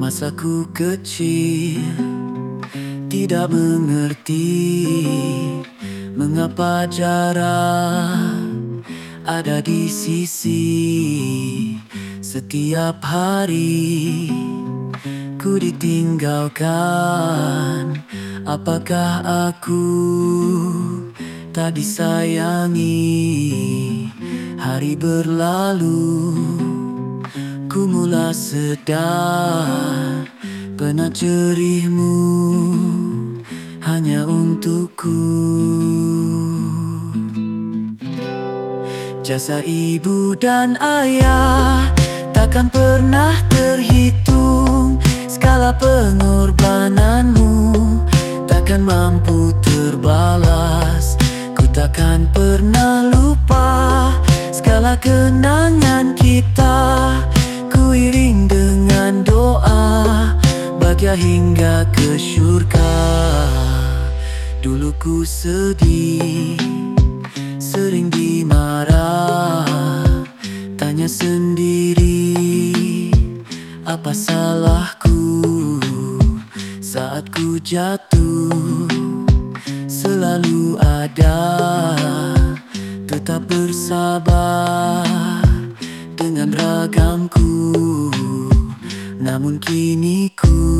Masa ku kecil Tidak mengerti Mengapa jarak Ada di sisi Setiap hari. Ku ditinggalkan Apakah aku Tak disayangi? Hari berlalu Ku mula sedar Penat jerihmu Hanya untukku. Jasa ibu dan ayah Takkan pernah terhitung Skala pengorbananmu. Takkan mampu terbalas Ku takkan pernah lupa Skala kenangan kita Iring dengan doa Bahagia hingga ke syurga. Dulu ku sedih Sering dimarah. Tanya sendiri Apa salahku Saat ku jatuh? Selalu ada Tetap bersabar Dengan ragamku. Namun kini ku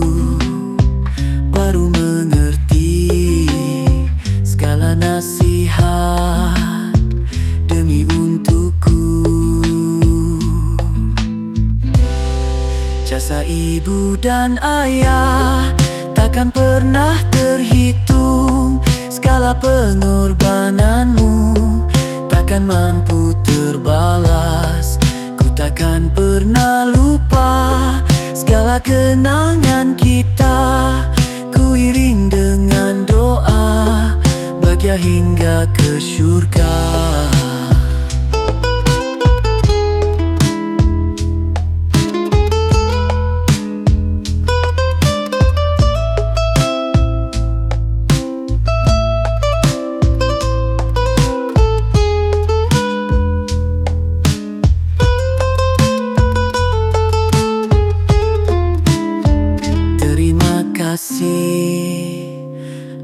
Baru mengerti Segala nasihat Demi untukku. Jasa ibu dan ayah Takkan pernah terhitung Skala pengorbananmu. Takkan mampu kenangan kita. Ku iring dengan doa Bahagia hingga ke syurga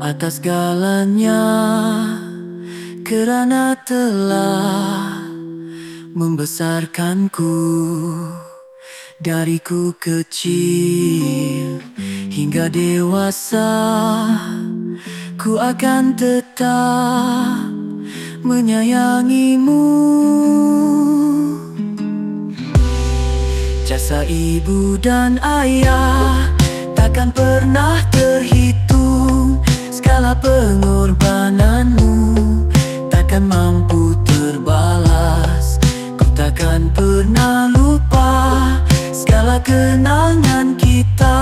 atas galanya Kerana telah membesarkanku Dari ku kecil. Hingga dewasa Ku akan tetap menyayangimu. Jasa ibu dan ayah Takkan pernah terhitung Skala pengorbananmu. Takkan mampu terbalas Ku takkan pernah lupa Segala kenangan kita.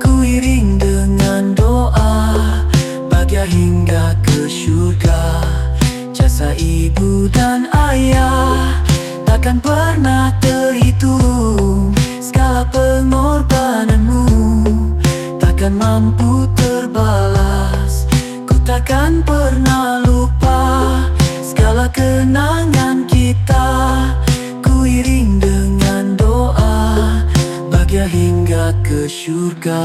Ku iring dengan doa Bahagia hingga ke syurga. Jasa ibu dan ayah Takkan pernah terhitung ke syurga